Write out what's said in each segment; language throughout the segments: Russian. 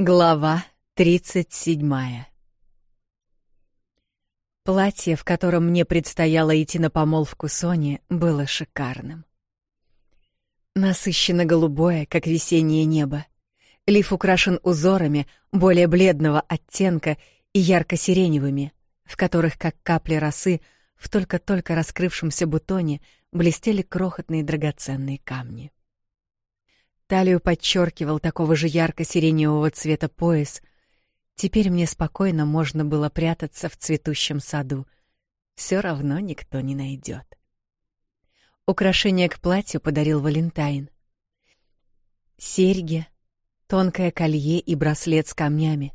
Глава 37 Платье, в котором мне предстояло идти на помолвку Сони, было шикарным. Насыщенно голубое, как весеннее небо. Лиф украшен узорами более бледного оттенка и ярко-сиреневыми, в которых, как капли росы, в только-только раскрывшемся бутоне блестели крохотные драгоценные камни. Талию подчеркивал такого же ярко-сиреневого цвета пояс. Теперь мне спокойно можно было прятаться в цветущем саду. Все равно никто не найдет. Украшение к платью подарил Валентайн. Серьги, тонкое колье и браслет с камнями,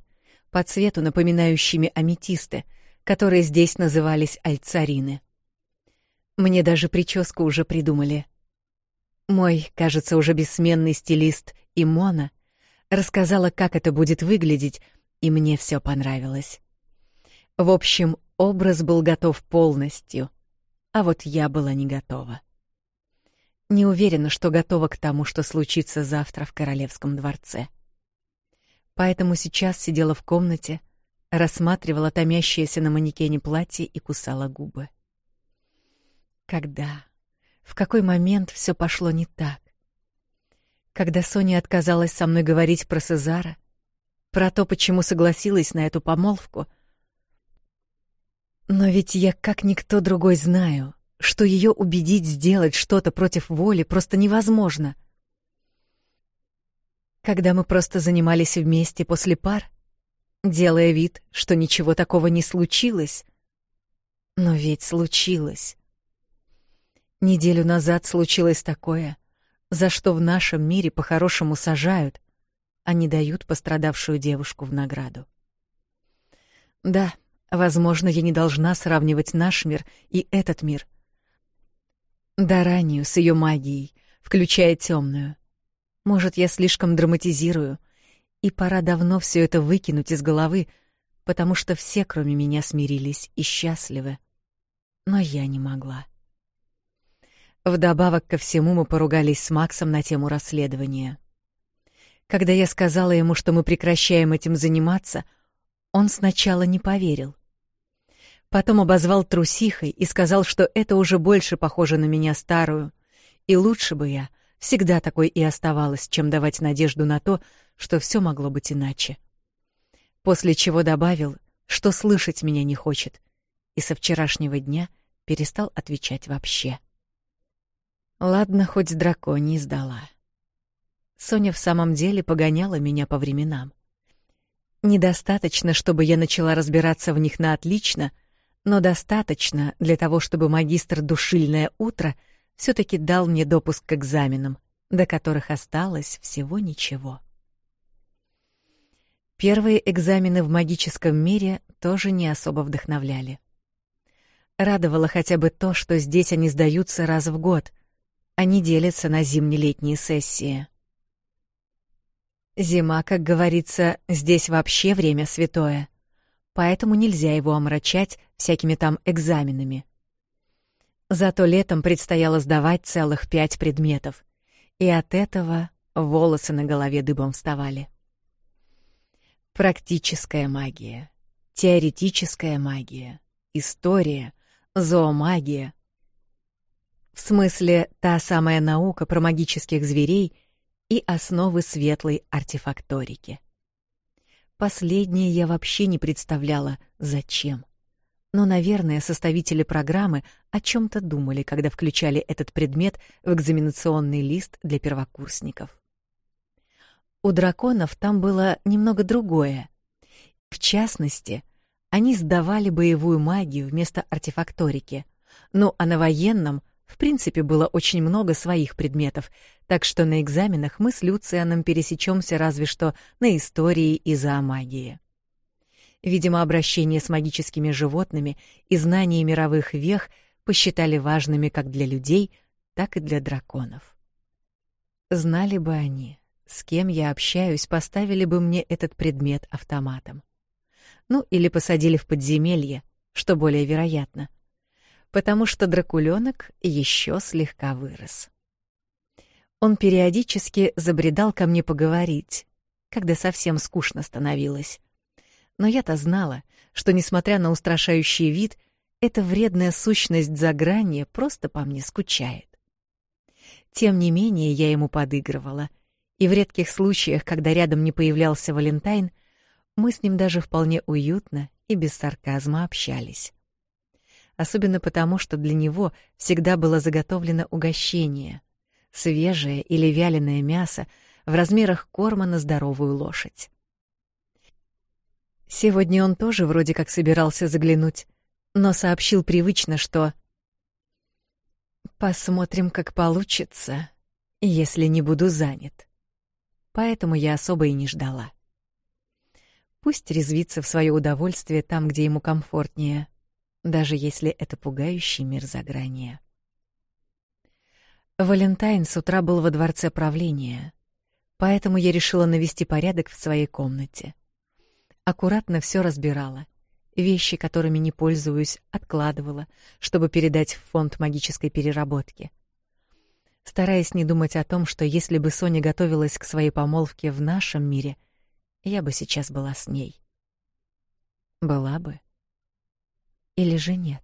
по цвету напоминающими аметисты, которые здесь назывались альцарины. Мне даже прическу уже придумали — мой, кажется, уже бессменный стилист Имона рассказала, как это будет выглядеть, и мне все понравилось. В общем, образ был готов полностью, а вот я была не готова. Не уверена, что готова к тому, что случится завтра в королевском дворце. Поэтому сейчас сидела в комнате, рассматривала томящееся на манекене платье и кусала губы. Когда? в какой момент все пошло не так. Когда Соня отказалась со мной говорить про Сезара, про то, почему согласилась на эту помолвку. Но ведь я, как никто другой, знаю, что ее убедить сделать что-то против воли просто невозможно. Когда мы просто занимались вместе после пар, делая вид, что ничего такого не случилось, но ведь случилось. Неделю назад случилось такое, за что в нашем мире по-хорошему сажают, а не дают пострадавшую девушку в награду. Да, возможно, я не должна сравнивать наш мир и этот мир. Даранию с ее магией, включая темную. Может, я слишком драматизирую, и пора давно все это выкинуть из головы, потому что все, кроме меня, смирились и счастливы. Но я не могла. Вдобавок ко всему мы поругались с Максом на тему расследования. Когда я сказала ему, что мы прекращаем этим заниматься, он сначала не поверил. Потом обозвал трусихой и сказал, что это уже больше похоже на меня старую, и лучше бы я всегда такой и оставалась, чем давать надежду на то, что все могло быть иначе. После чего добавил, что слышать меня не хочет, и со вчерашнего дня перестал отвечать вообще. Ладно, хоть драконий сдала. Соня в самом деле погоняла меня по временам. Недостаточно, чтобы я начала разбираться в них на отлично, но достаточно для того, чтобы магистр душильное утро все таки дал мне допуск к экзаменам, до которых осталось всего ничего. Первые экзамены в магическом мире тоже не особо вдохновляли. Радовало хотя бы то, что здесь они сдаются раз в год, они делятся на зимне-летние сессии. Зима, как говорится, здесь вообще время святое, поэтому нельзя его омрачать всякими там экзаменами. Зато летом предстояло сдавать целых пять предметов, и от этого волосы на голове дыбом вставали. Практическая магия, теоретическая магия, история, зоомагия, в смысле, та самая наука про магических зверей и основы светлой артефакторики. Последнее я вообще не представляла, зачем. Но, наверное, составители программы о чем то думали, когда включали этот предмет в экзаменационный лист для первокурсников. У драконов там было немного другое. В частности, они сдавали боевую магию вместо артефакторики. Ну, а на военном — в принципе, было очень много своих предметов, так что на экзаменах мы с Люцианом пересечемся разве что на истории и зоомагии. Видимо, обращение с магическими животными и знание мировых вех посчитали важными как для людей, так и для драконов. Знали бы они, с кем я общаюсь, поставили бы мне этот предмет автоматом. Ну, или посадили в подземелье, что более вероятно — потому что дракуленок еще слегка вырос. Он периодически забредал ко мне поговорить, когда совсем скучно становилось. Но я-то знала, что, несмотря на устрашающий вид, эта вредная сущность за гранью просто по мне скучает. Тем не менее, я ему подыгрывала, и в редких случаях, когда рядом не появлялся Валентайн, мы с ним даже вполне уютно и без сарказма общались особенно потому, что для него всегда было заготовлено угощение — свежее или вяленое мясо в размерах корма на здоровую лошадь. Сегодня он тоже вроде как собирался заглянуть, но сообщил привычно, что «Посмотрим, как получится, если не буду занят». Поэтому я особо и не ждала. Пусть резвится в свое удовольствие там, где ему комфортнее — даже если это пугающий мир за гранью. Валентайн с утра был во дворце правления, поэтому я решила навести порядок в своей комнате. Аккуратно все разбирала. Вещи, которыми не пользуюсь, откладывала, чтобы передать в фонд магической переработки. Стараясь не думать о том, что если бы Соня готовилась к своей помолвке в нашем мире, я бы сейчас была с ней. Была бы или же нет?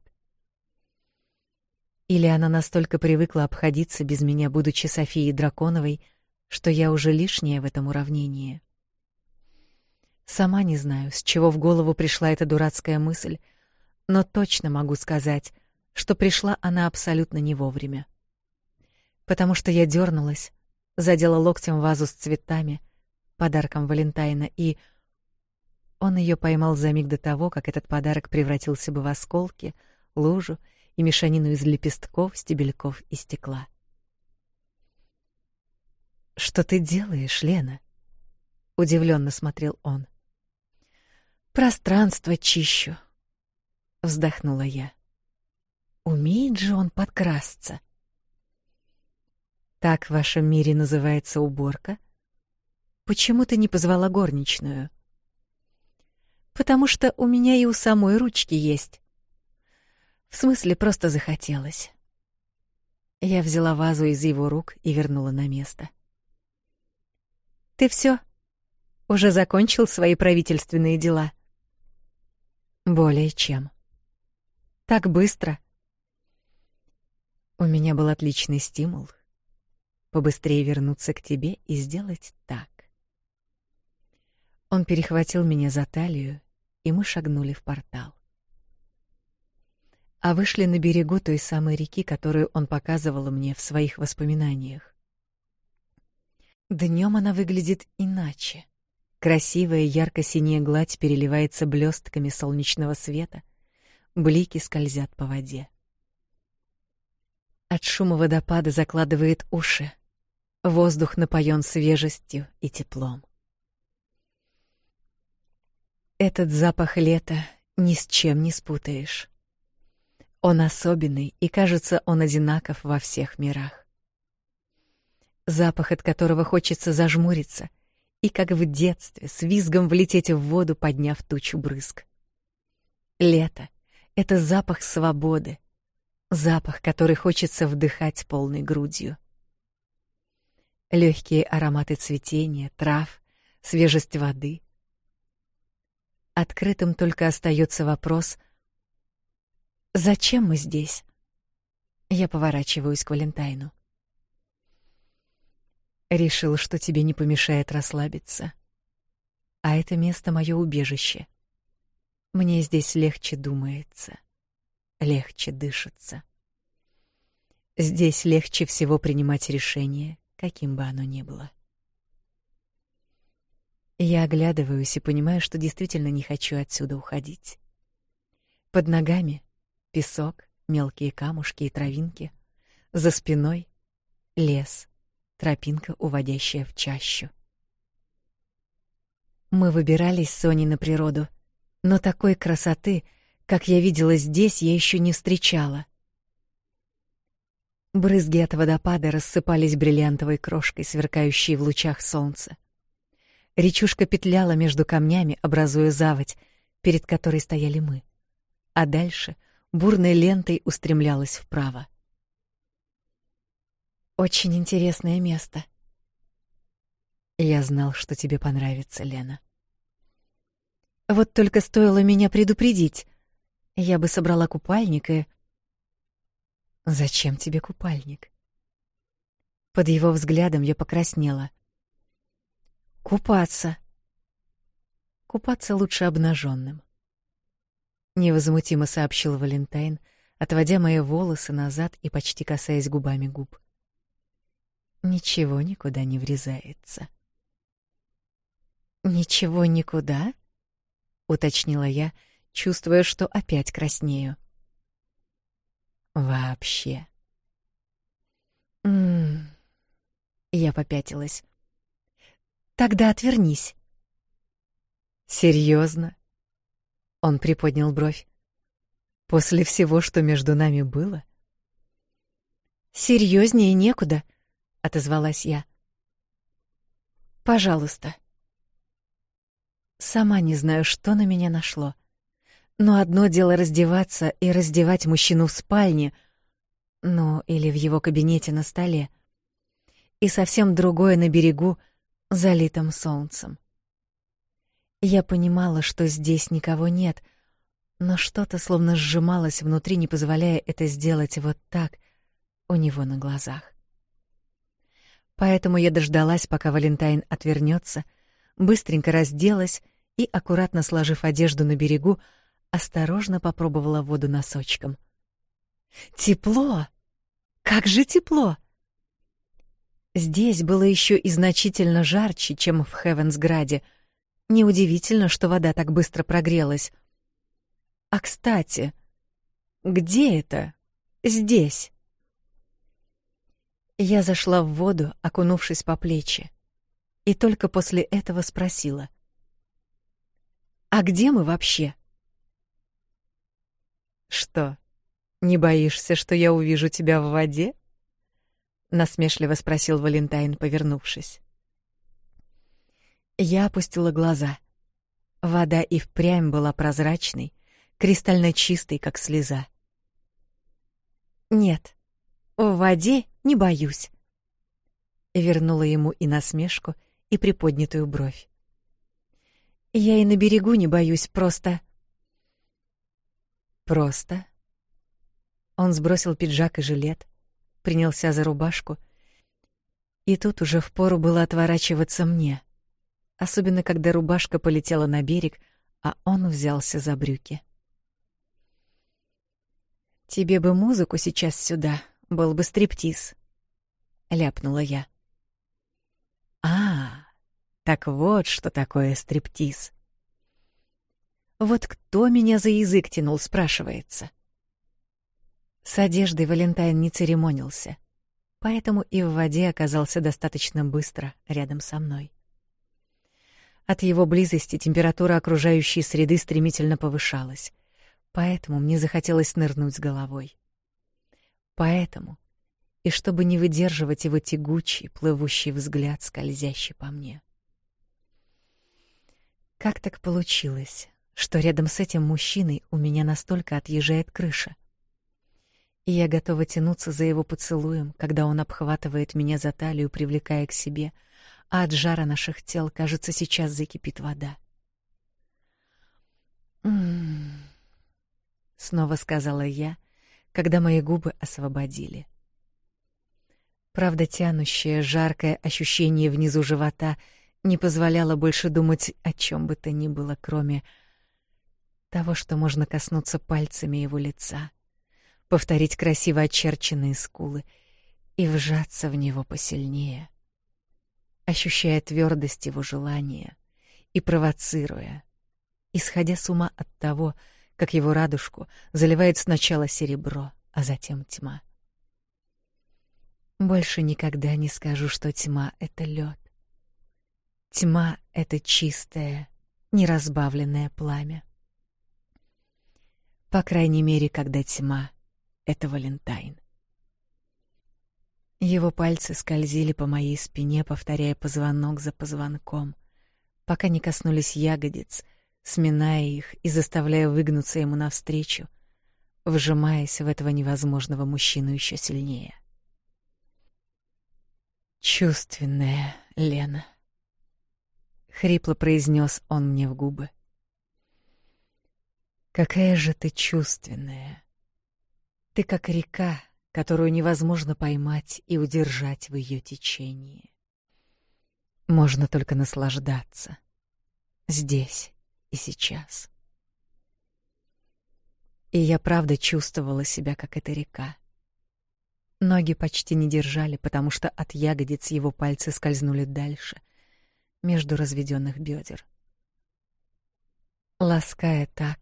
Или она настолько привыкла обходиться без меня, будучи Софией Драконовой, что я уже лишняя в этом уравнении. Сама не знаю, с чего в голову пришла эта дурацкая мысль, но точно могу сказать, что пришла она абсолютно не вовремя. Потому что я дернулась, задела локтем вазу с цветами, подарком Валентайна, и он ее поймал за миг до того, как этот подарок превратился бы в осколки, лужу и мешанину из лепестков, стебельков и стекла. Что ты делаешь, Лена? удивленно смотрел он. Пространство чищу, вздохнула я. Умеет же он подкрасться. Так в вашем мире называется уборка? Почему ты не позвала горничную? потому что у меня и у самой ручки есть. В смысле, просто захотелось. Я взяла вазу из его рук и вернула на место. Ты все? Уже закончил свои правительственные дела? Более чем. Так быстро. У меня был отличный стимул побыстрее вернуться к тебе и сделать так. Он перехватил меня за талию и мы шагнули в портал. А вышли на берегу той самой реки, которую он показывал мне в своих воспоминаниях. Днем она выглядит иначе. Красивая ярко-синяя гладь переливается блестками солнечного света, блики скользят по воде. От шума водопада закладывает уши. Воздух напоен свежестью и теплом. Этот запах лета ни с чем не спутаешь. Он особенный, и кажется, он одинаков во всех мирах. Запах, от которого хочется зажмуриться и как в детстве с визгом влететь в воду, подняв тучу брызг. Лето это запах свободы, запах, который хочется вдыхать полной грудью. Легкие ароматы цветения, трав, свежесть воды, Открытым только остается вопрос: зачем мы здесь? Я поворачиваюсь к Валентайну. Решил, что тебе не помешает расслабиться. А это место мое убежище. Мне здесь легче думается, легче дышится. Здесь легче всего принимать решение, каким бы оно ни было. Я оглядываюсь и понимаю, что действительно не хочу отсюда уходить. Под ногами песок, мелкие камушки и травинки. За спиной лес, тропинка, уводящая в чащу. Мы выбирались с Соней на природу, но такой красоты, как я видела здесь, я еще не встречала. Брызги от водопада рассыпались бриллиантовой крошкой, сверкающей в лучах солнца. Речушка петляла между камнями, образуя заводь, перед которой стояли мы. А дальше бурной лентой устремлялась вправо. Очень интересное место. Я знал, что тебе понравится, Лена. Вот только стоило меня предупредить. Я бы собрала купальник и Зачем тебе купальник? Под его взглядом я покраснела. Купаться. Купаться лучше обнаженным. Невозмутимо сообщил Валентайн, отводя мои волосы назад и почти касаясь губами губ. Ничего никуда не врезается. Ничего никуда? уточнила я, чувствуя, что опять краснею. Вообще. -м -м. Я попятилась. Тогда отвернись. Серьезно? Он приподнял бровь. После всего, что между нами было? Серьезнее некуда, отозвалась я. Пожалуйста. Сама не знаю, что на меня нашло. Но одно дело раздеваться и раздевать мужчину в спальне, ну или в его кабинете на столе. И совсем другое на берегу, Залитым солнцем. Я понимала, что здесь никого нет, но что-то словно сжималось внутри, не позволяя это сделать вот так у него на глазах. Поэтому я дождалась, пока Валентайн отвернется, быстренько разделась и, аккуратно сложив одежду на берегу, осторожно попробовала воду носочком. «Тепло! Как же тепло!» Здесь было еще и значительно жарче, чем в Хевенсграде. Неудивительно, что вода так быстро прогрелась. А кстати, где это? Здесь. Я зашла в воду, окунувшись по плечи, и только после этого спросила: "А где мы вообще?" Что? Не боишься, что я увижу тебя в воде? насмешливо спросил Валентайн, повернувшись. Я опустила глаза. Вода и впрямь была прозрачной, кристально чистой, как слеза. Нет. В воде не боюсь. Вернула ему и насмешку, и приподнятую бровь. Я и на берегу не боюсь, просто Просто Он сбросил пиджак и жилет, принялся за рубашку. И тут уже впору было отворачиваться мне, особенно когда рубашка полетела на берег, а он взялся за брюки. Тебе бы музыку сейчас сюда, был бы стриптиз, ляпнула я. А, так вот, что такое стриптиз. Вот кто меня за язык тянул, спрашивается. С одеждой Валентайн не церемонился, поэтому и в воде оказался достаточно быстро рядом со мной. От его близости температура окружающей среды стремительно повышалась, поэтому мне захотелось нырнуть с головой. Поэтому, и чтобы не выдерживать его тягучий, плывущий взгляд, скользящий по мне. Как так получилось, что рядом с этим мужчиной у меня настолько отъезжает крыша — и я готова тянуться за его поцелуем, когда он обхватывает меня за талию, привлекая к себе, а от жара наших тел, кажется, сейчас закипит вода. «М-м-м», снова сказала я, когда мои губы освободили. Правда, тянущее, жаркое ощущение внизу живота не позволяло больше думать о чем бы то ни было, кроме того, что можно коснуться пальцами его лица — повторить красиво очерченные скулы и вжаться в него посильнее, ощущая твердость его желания и провоцируя, исходя с ума от того, как его радужку заливает сначала серебро, а затем тьма. Больше никогда не скажу, что тьма — это лед. Тьма — это чистое, неразбавленное пламя. По крайней мере, когда тьма это Валентайн. Его пальцы скользили по моей спине, повторяя позвонок за позвонком, пока не коснулись ягодиц, сминая их и заставляя выгнуться ему навстречу, вжимаясь в этого невозможного мужчину еще сильнее. «Чувственная Лена», — хрипло произнес он мне в губы. «Какая же ты чувственная!» Ты как река, которую невозможно поймать и удержать в ее течении. Можно только наслаждаться. Здесь и сейчас. И я правда чувствовала себя, как эта река. Ноги почти не держали, потому что от ягодиц его пальцы скользнули дальше, между разведенных бедер. Лаская так,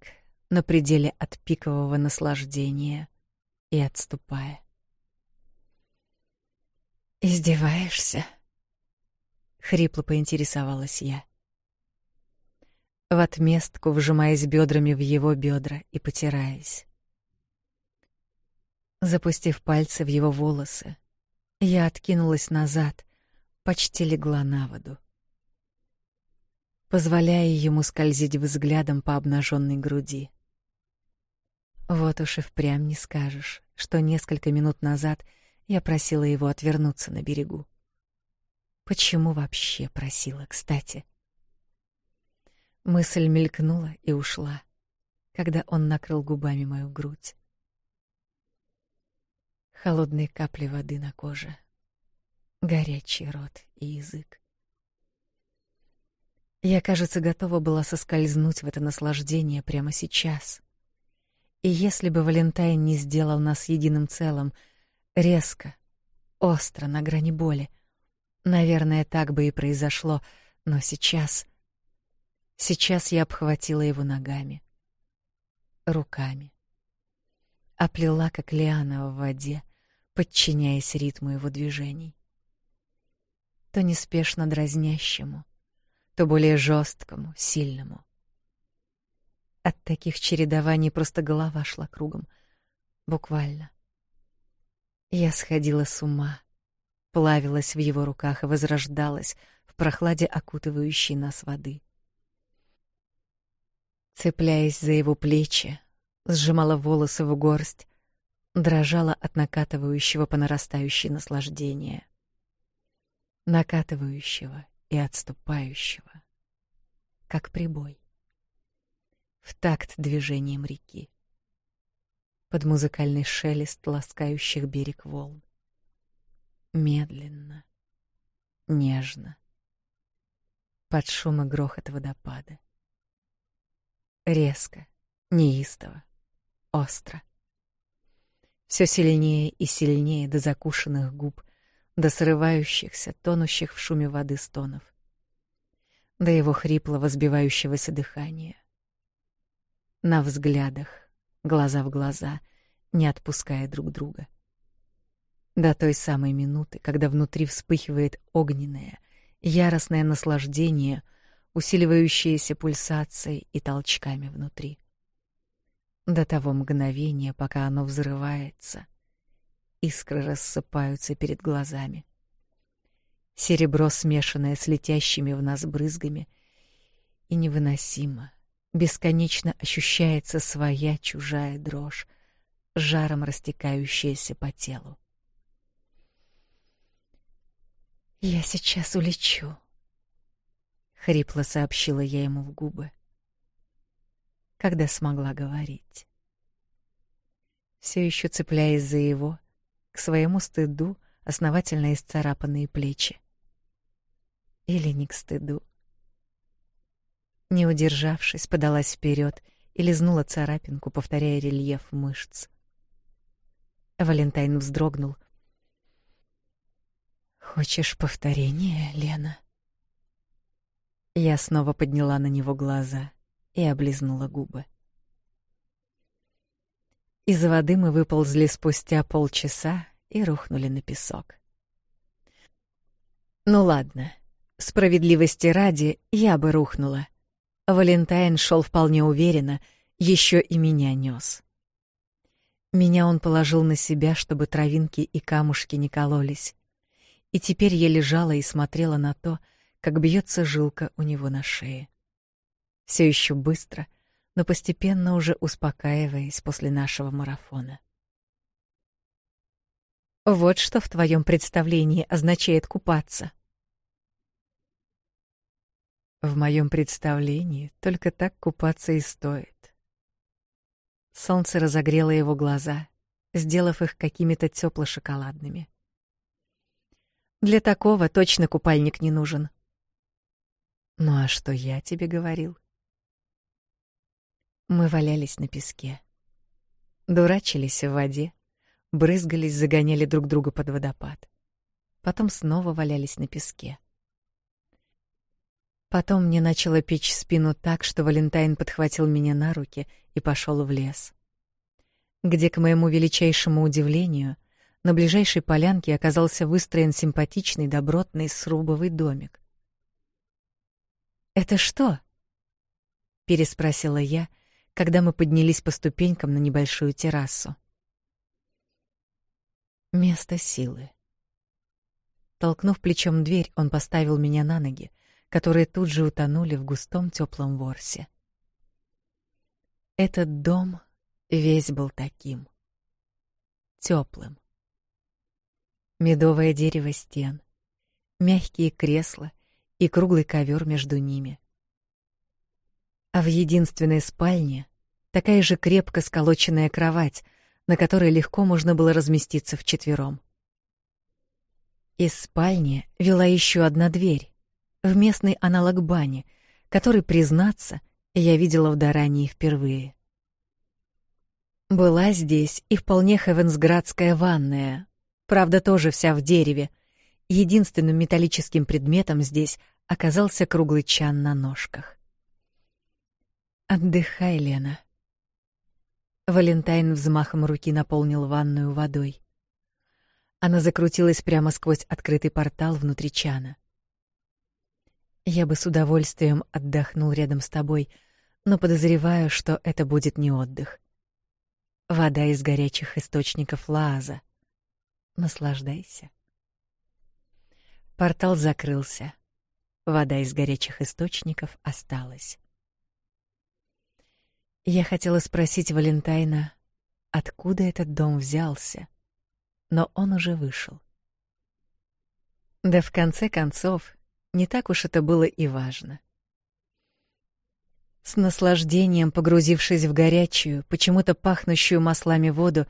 на пределе от пикового наслаждения — и отступая. «Издеваешься?» — хрипло поинтересовалась я. В отместку вжимаясь бедрами в его бедра и потираясь. Запустив пальцы в его волосы, я откинулась назад, почти легла на воду, позволяя ему скользить взглядом по обнаженной груди. Вот уж и впрямь не скажешь, что несколько минут назад я просила его отвернуться на берегу. Почему вообще просила, кстати? Мысль мелькнула и ушла, когда он накрыл губами мою грудь. Холодные капли воды на коже, горячий рот и язык. Я, кажется, готова была соскользнуть в это наслаждение прямо сейчас. И если бы Валентайн не сделал нас единым целым, резко, остро на грани боли, наверное, так бы и произошло, но сейчас сейчас я обхватила его ногами, руками, оплела как лиана в воде, подчиняясь ритму его движений. То неспешно дразнящему, то более жесткому, сильному. От таких чередований просто голова шла кругом. Буквально. Я сходила с ума, плавилась в его руках и возрождалась в прохладе окутывающей нас воды. Цепляясь за его плечи, сжимала волосы в горсть, дрожала от накатывающего по нарастающей наслаждения. Накатывающего и отступающего, как прибой в такт движением реки. Под музыкальный шелест ласкающих берег волн. Медленно, нежно. Под шум и грохот водопада. Резко, неистово, остро. Все сильнее и сильнее до закушенных губ, до срывающихся, тонущих в шуме воды стонов, до его хриплого, сбивающегося дыхания на взглядах, глаза в глаза, не отпуская друг друга. До той самой минуты, когда внутри вспыхивает огненное, яростное наслаждение, усиливающееся пульсацией и толчками внутри. До того мгновения, пока оно взрывается, искры рассыпаются перед глазами. Серебро, смешанное с летящими в нас брызгами, и невыносимо, бесконечно ощущается своя чужая дрожь, жаром растекающаяся по телу. Я сейчас улечу, хрипло сообщила я ему в губы, когда смогла говорить. Все еще цепляясь за его, к своему стыду основательно исцарапанные плечи. Или не к стыду, не удержавшись, подалась вперед и лизнула царапинку, повторяя рельеф мышц. Валентайн вздрогнул. Хочешь повторение, Лена? Я снова подняла на него глаза и облизнула губы. Из воды мы выползли спустя полчаса и рухнули на песок. Ну ладно, справедливости ради, я бы рухнула. А Валентайн шел вполне уверенно, еще и меня нес. Меня он положил на себя, чтобы травинки и камушки не кололись. И теперь я лежала и смотрела на то, как бьется жилка у него на шее. Все еще быстро, но постепенно уже успокаиваясь после нашего марафона. Вот что в твоем представлении означает купаться. В моем представлении только так купаться и стоит. Солнце разогрело его глаза, сделав их какими-то тёпло-шоколадными. Для такого точно купальник не нужен. Ну а что я тебе говорил? Мы валялись на песке. Дурачились в воде, брызгались, загоняли друг друга под водопад. Потом снова валялись на песке. — Потом мне начало печь спину так, что Валентайн подхватил меня на руки и пошел в лес. Где, к моему величайшему удивлению, на ближайшей полянке оказался выстроен симпатичный добротный срубовый домик. «Это что?» — переспросила я, когда мы поднялись по ступенькам на небольшую террасу. «Место силы». Толкнув плечом дверь, он поставил меня на ноги — которые тут же утонули в густом теплом ворсе. Этот дом весь был таким теплым. Медовое дерево стен, мягкие кресла и круглый ковер между ними. А в единственной спальне такая же крепко сколоченная кровать, на которой легко можно было разместиться вчетвером. Из спальни вела еще одна дверь, в местный аналог бани, который, признаться, я видела в Дарании впервые. Была здесь и вполне хевенсградская ванная, правда, тоже вся в дереве. Единственным металлическим предметом здесь оказался круглый чан на ножках. «Отдыхай, Лена». Валентайн взмахом руки наполнил ванную водой. Она закрутилась прямо сквозь открытый портал внутри чана. Я бы с удовольствием отдохнул рядом с тобой, но подозреваю, что это будет не отдых. Вода из горячих источников Лааза. Наслаждайся. Портал закрылся. Вода из горячих источников осталась. Я хотела спросить Валентайна, откуда этот дом взялся, но он уже вышел. Да в конце концов, не так уж это было и важно. С наслаждением погрузившись в горячую, почему-то пахнущую маслами воду,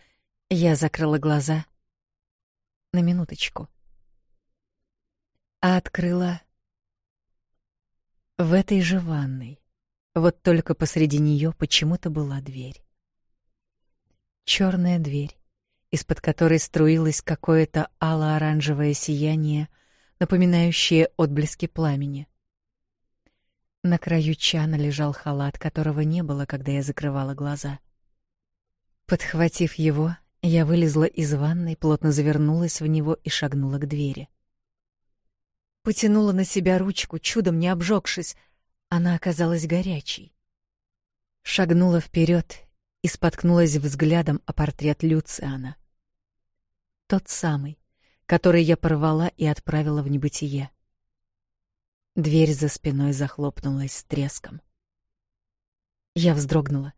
я закрыла глаза на минуточку. А открыла в этой же ванной. Вот только посреди нее почему-то была дверь. Черная дверь, из-под которой струилось какое-то ало-оранжевое сияние — напоминающие отблески пламени. На краю чана лежал халат, которого не было, когда я закрывала глаза. Подхватив его, я вылезла из ванной, плотно завернулась в него и шагнула к двери. Потянула на себя ручку, чудом не обжегшись. Она оказалась горячей. Шагнула вперед и споткнулась взглядом о портрет Люциана. Тот самый, который я порвала и отправила в небытие. Дверь за спиной захлопнулась с треском. Я вздрогнула,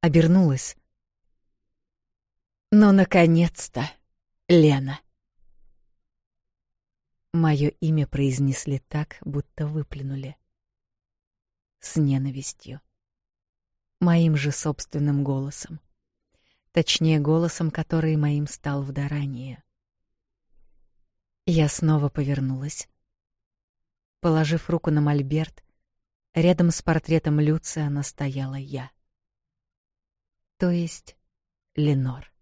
обернулась. «Ну, наконец-то, Лена!» Мое имя произнесли так, будто выплюнули. С ненавистью. Моим же собственным голосом. Точнее, голосом, который моим стал в дарании. Я снова повернулась. Положив руку на мольберт, рядом с портретом Люциана стояла я. То есть Ленор.